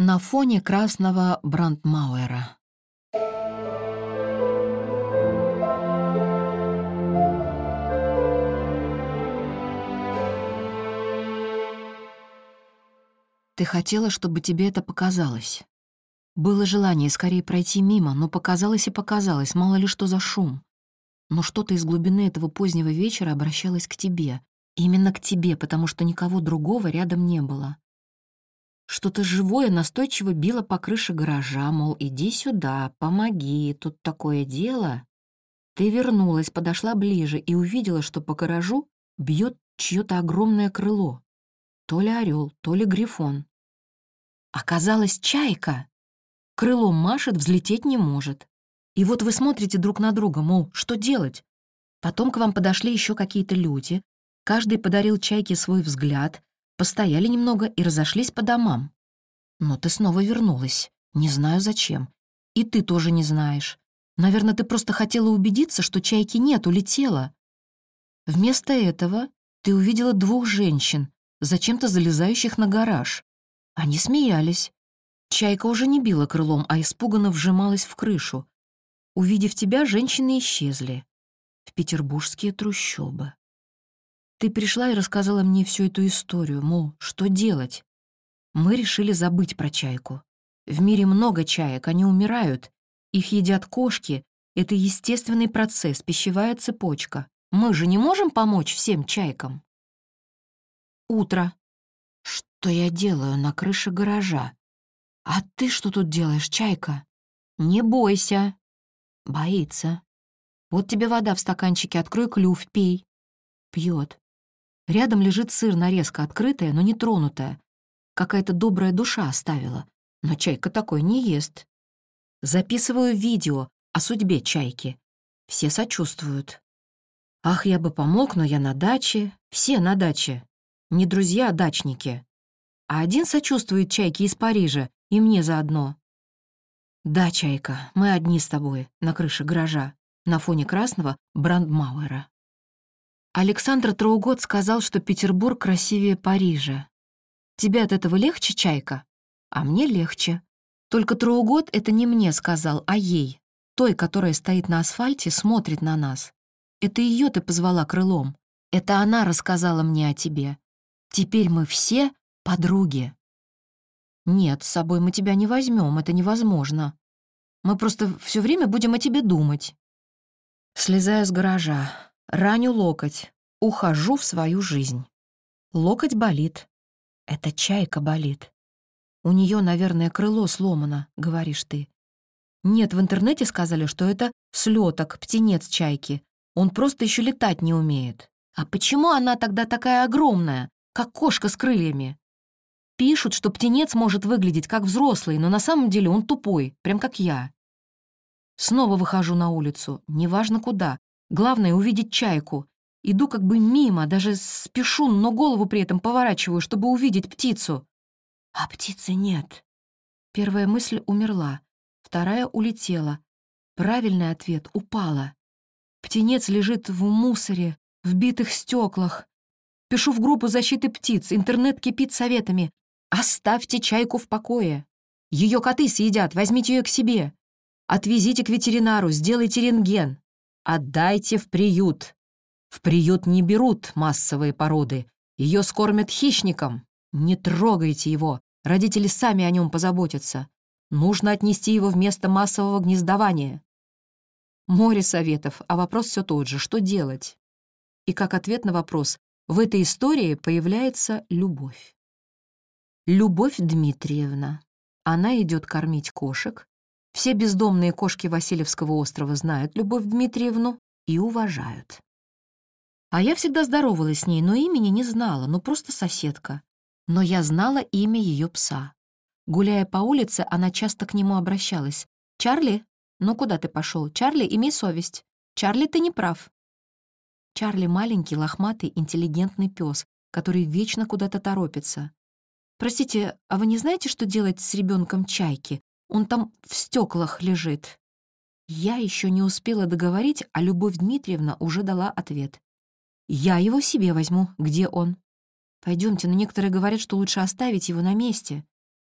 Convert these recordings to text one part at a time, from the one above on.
На фоне красного Брандмауэра. Ты хотела, чтобы тебе это показалось. Было желание скорее пройти мимо, но показалось и показалось, мало ли что за шум. Но что-то из глубины этого позднего вечера обращалось к тебе. Именно к тебе, потому что никого другого рядом не было. Что-то живое настойчиво било по крыше гаража, мол, иди сюда, помоги, тут такое дело. Ты вернулась, подошла ближе и увидела, что по гаражу бьет чье-то огромное крыло. То ли орел, то ли грифон. Оказалось, чайка. Крылом машет, взлететь не может. И вот вы смотрите друг на друга, мол, что делать? Потом к вам подошли еще какие-то люди. Каждый подарил чайке свой взгляд, Постояли немного и разошлись по домам. Но ты снова вернулась. Не знаю зачем. И ты тоже не знаешь. Наверное, ты просто хотела убедиться, что чайки нет, улетела. Вместо этого ты увидела двух женщин, зачем-то залезающих на гараж. Они смеялись. Чайка уже не била крылом, а испуганно вжималась в крышу. Увидев тебя, женщины исчезли. В петербургские трущобы. Ты пришла и рассказала мне всю эту историю, мол, что делать? Мы решили забыть про чайку. В мире много чаек, они умирают. Их едят кошки. Это естественный процесс, пищевая цепочка. Мы же не можем помочь всем чайкам. Утро. Что я делаю на крыше гаража? А ты что тут делаешь, чайка? Не бойся. Боится. Вот тебе вода в стаканчике, открой клюв, пей. Пьет. Рядом лежит сыр, нарезка открытая, но не тронутая. Какая-то добрая душа оставила. Но чайка такой не ест. Записываю видео о судьбе чайки. Все сочувствуют. Ах, я бы помог, но я на даче. Все на даче. Не друзья, а дачники. А один сочувствует чайке из Парижа, и мне заодно. Да, чайка, мы одни с тобой, на крыше гаража, на фоне красного Брандмауэра. Александр Троугод сказал, что Петербург красивее Парижа. Тебе от этого легче, Чайка? А мне легче. Только Троугод это не мне сказал, а ей, той, которая стоит на асфальте, смотрит на нас. Это ее ты позвала крылом. Это она рассказала мне о тебе. Теперь мы все подруги. Нет, с собой мы тебя не возьмем, это невозможно. Мы просто все время будем о тебе думать. Слезаю с гаража, Раню локоть. Ухожу в свою жизнь. Локоть болит. Это чайка болит. У нее, наверное, крыло сломано, говоришь ты. Нет, в интернете сказали, что это слеток, птенец чайки. Он просто еще летать не умеет. А почему она тогда такая огромная, как кошка с крыльями? Пишут, что птенец может выглядеть как взрослый, но на самом деле он тупой, прям как я. Снова выхожу на улицу, неважно куда, Главное — увидеть чайку. Иду как бы мимо, даже спешу, но голову при этом поворачиваю, чтобы увидеть птицу. А птицы нет. Первая мысль умерла, вторая улетела. Правильный ответ — упала. Птенец лежит в мусоре, в битых стеклах. Пишу в группу защиты птиц, интернет кипит советами. «Оставьте чайку в покое. Ее коты съедят, возьмите ее к себе. Отвезите к ветеринару, сделайте рентген. Отдайте в приют. В приют не берут массовые породы. Ее скормят хищникам. Не трогайте его. Родители сами о нем позаботятся. Нужно отнести его в место массового гнездования. Море советов, а вопрос все тот же. Что делать? И как ответ на вопрос, в этой истории появляется любовь. Любовь Дмитриевна. Она идет кормить кошек, все бездомные кошки Васильевского острова знают Любовь Дмитриевну и уважают. А я всегда здоровалась с ней, но имени не знала, ну просто соседка. Но я знала имя ее пса. Гуляя по улице, она часто к нему обращалась. «Чарли? Ну куда ты пошел? Чарли, имей совесть. Чарли, ты не прав». Чарли — маленький, лохматый, интеллигентный пес, который вечно куда-то торопится. «Простите, а вы не знаете, что делать с ребенком чайки? Он там в стеклах лежит». Я еще не успела договорить, а Любовь Дмитриевна уже дала ответ. «Я его себе возьму. Где он?» Пойдемте, но некоторые говорят, что лучше оставить его на месте.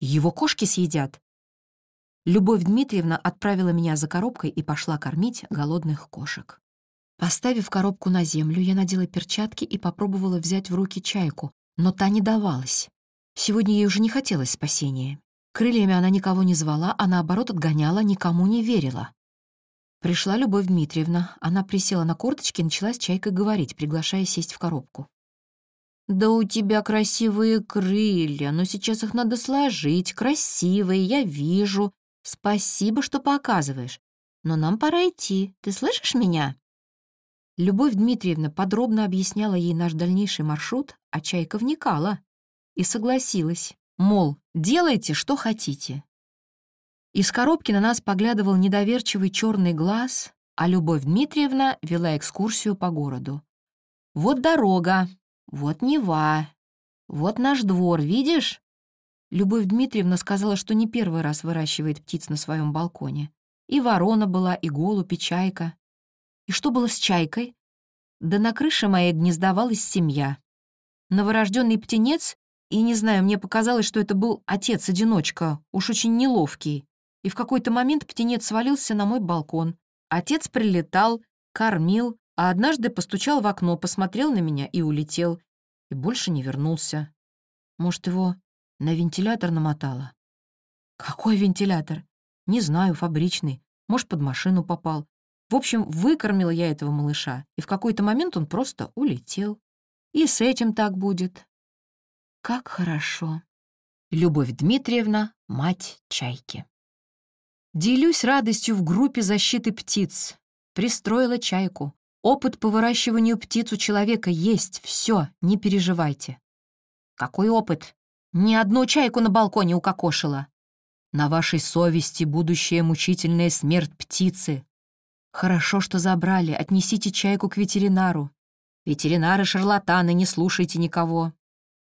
Его кошки съедят. Любовь Дмитриевна отправила меня за коробкой и пошла кормить голодных кошек. Поставив коробку на землю, я надела перчатки и попробовала взять в руки чайку, но та не давалась. Сегодня ей уже не хотелось спасения. Крыльями она никого не звала, а наоборот отгоняла, никому не верила. Пришла Любовь Дмитриевна. Она присела на корточки и начала с чайкой говорить, приглашая сесть в коробку. «Да у тебя красивые крылья, но сейчас их надо сложить. Красивые, я вижу. Спасибо, что показываешь. Но нам пора идти. Ты слышишь меня?» Любовь Дмитриевна подробно объясняла ей наш дальнейший маршрут, а Чайка вникала и согласилась, мол, делайте, что хотите. Из коробки на нас поглядывал недоверчивый черный глаз, а Любовь Дмитриевна вела экскурсию по городу. «Вот дорога, вот Нева, вот наш двор, видишь?» Любовь Дмитриевна сказала, что не первый раз выращивает птиц на своем балконе. И ворона была, и голубь, и чайка. И что было с чайкой? Да на крыше моей гнездовалась семья. Новорожденный птенец, и не знаю, мне показалось, что это был отец-одиночка, уж очень неловкий. И в какой-то момент птенец свалился на мой балкон. Отец прилетал, кормил, а однажды постучал в окно, посмотрел на меня и улетел. И больше не вернулся. Может, его на вентилятор намотало? Какой вентилятор? Не знаю, фабричный. Может, под машину попал. В общем, выкормила я этого малыша, и в какой-то момент он просто улетел. И с этим так будет. Как хорошо. Любовь Дмитриевна, мать чайки. Делюсь радостью в группе защиты птиц. Пристроила чайку. Опыт по выращиванию птиц у человека есть. Все, не переживайте. Какой опыт? Ни одну чайку на балконе укокошила. На вашей совести будущая мучительная смерть птицы. «Хорошо, что забрали. Отнесите чайку к ветеринару. Ветеринары шарлатаны, не слушайте никого.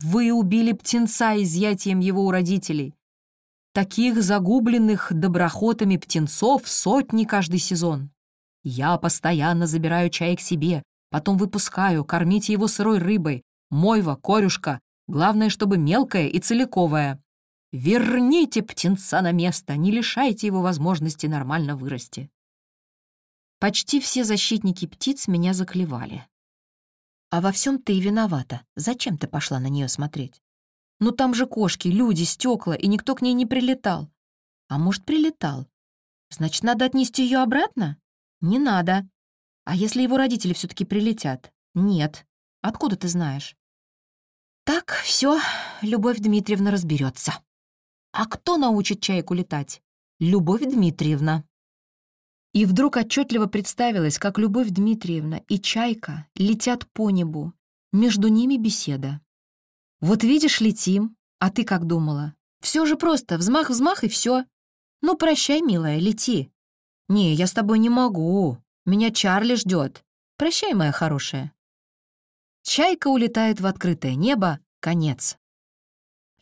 Вы убили птенца изъятием его у родителей. Таких загубленных доброхотами птенцов сотни каждый сезон. Я постоянно забираю чай к себе, потом выпускаю, кормите его сырой рыбой, мойва, корюшка, главное, чтобы мелкая и целиковая. Верните птенца на место, не лишайте его возможности нормально вырасти. Почти все защитники птиц меня заклевали. «А во всем ты и виновата. Зачем ты пошла на нее смотреть? Ну там же кошки, люди, стекла, и никто к ней не прилетал. А может, прилетал? Значит, надо отнести ее обратно? Не надо. А если его родители все таки прилетят? Нет. Откуда ты знаешь? Так, все, Любовь Дмитриевна разберется. А кто научит чайку летать? Любовь Дмитриевна. И вдруг отчетливо представилось, как Любовь Дмитриевна и Чайка летят по небу. Между ними беседа. «Вот видишь, летим, а ты как думала? Все же просто, взмах-взмах и все. Ну, прощай, милая, лети». «Не, я с тобой не могу. Меня Чарли ждет. Прощай, моя хорошая». Чайка улетает в открытое небо. Конец.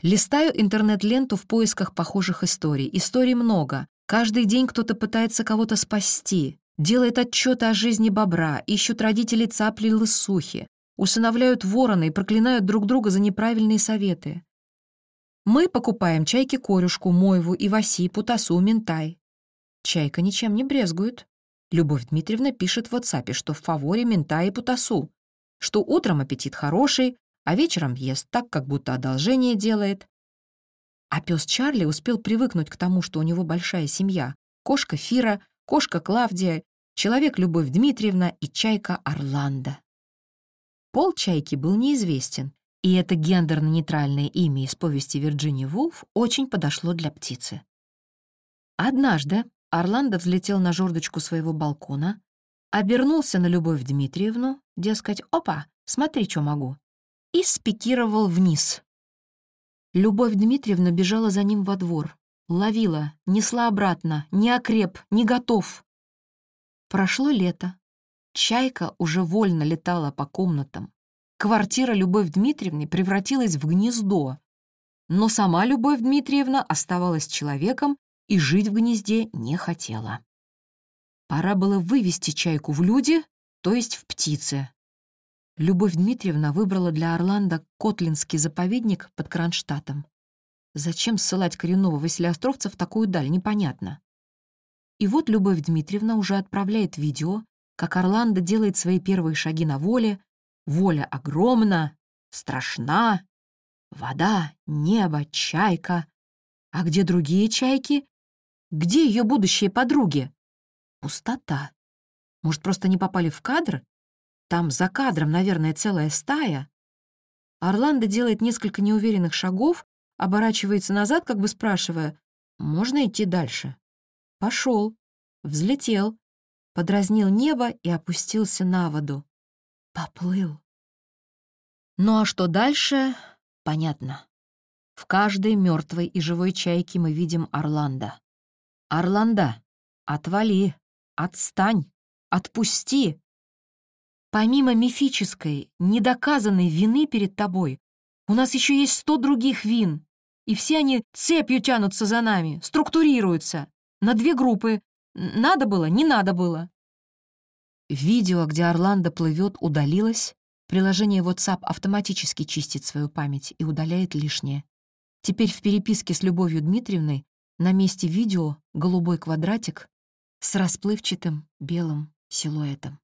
Листаю интернет-ленту в поисках похожих историй. Историй много, Каждый день кто-то пытается кого-то спасти, делает отчеты о жизни бобра, ищут родителей цапли лысухи, усыновляют ворона и проклинают друг друга за неправильные советы. Мы покупаем чайке-корюшку, мойву, иваси, путасу, ментай. Чайка ничем не брезгует. Любовь Дмитриевна пишет в WhatsApp, что в фаворе ментай и путасу, что утром аппетит хороший, а вечером ест так, как будто одолжение делает, а пес Чарли успел привыкнуть к тому, что у него большая семья. Кошка Фира, кошка Клавдия, человек Любовь Дмитриевна и чайка Орландо. Пол чайки был неизвестен, и это гендерно-нейтральное имя из повести Вирджинии Вулф очень подошло для птицы. Однажды Орландо взлетел на жердочку своего балкона, обернулся на Любовь Дмитриевну, дескать, «Опа, смотри, что могу», и спикировал вниз, Любовь Дмитриевна бежала за ним во двор. Ловила, несла обратно, не окреп, не готов. Прошло лето. Чайка уже вольно летала по комнатам. Квартира Любовь Дмитриевны превратилась в гнездо. Но сама Любовь Дмитриевна оставалась человеком и жить в гнезде не хотела. Пора было вывести чайку в люди, то есть в птицы. Любовь Дмитриевна выбрала для Орландо Котлинский заповедник под Кронштадтом. Зачем ссылать коренного Василиостровца в такую даль, непонятно. И вот Любовь Дмитриевна уже отправляет видео, как Орландо делает свои первые шаги на воле. Воля огромна, страшна. Вода, небо, чайка. А где другие чайки? Где ее будущие подруги? Пустота. Может, просто не попали в кадр? Там за кадром, наверное, целая стая. Орландо делает несколько неуверенных шагов, оборачивается назад, как бы спрашивая, «Можно идти дальше?» Пошел, взлетел, подразнил небо и опустился на воду. Поплыл. Ну а что дальше, понятно. В каждой мертвой и живой чайке мы видим Орландо. Орландо, отвали, отстань, отпусти. Помимо мифической, недоказанной вины перед тобой, у нас еще есть сто других вин, и все они цепью тянутся за нами, структурируются на две группы. Надо было, не надо было. Видео, где Орландо плывет, удалилось. Приложение WhatsApp автоматически чистит свою память и удаляет лишнее. Теперь в переписке с Любовью Дмитриевной на месте видео голубой квадратик с расплывчатым белым силуэтом.